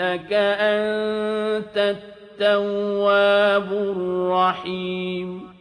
إِنَّكَ أَنتَ التَّوَّابُ الرَّحِيمُ.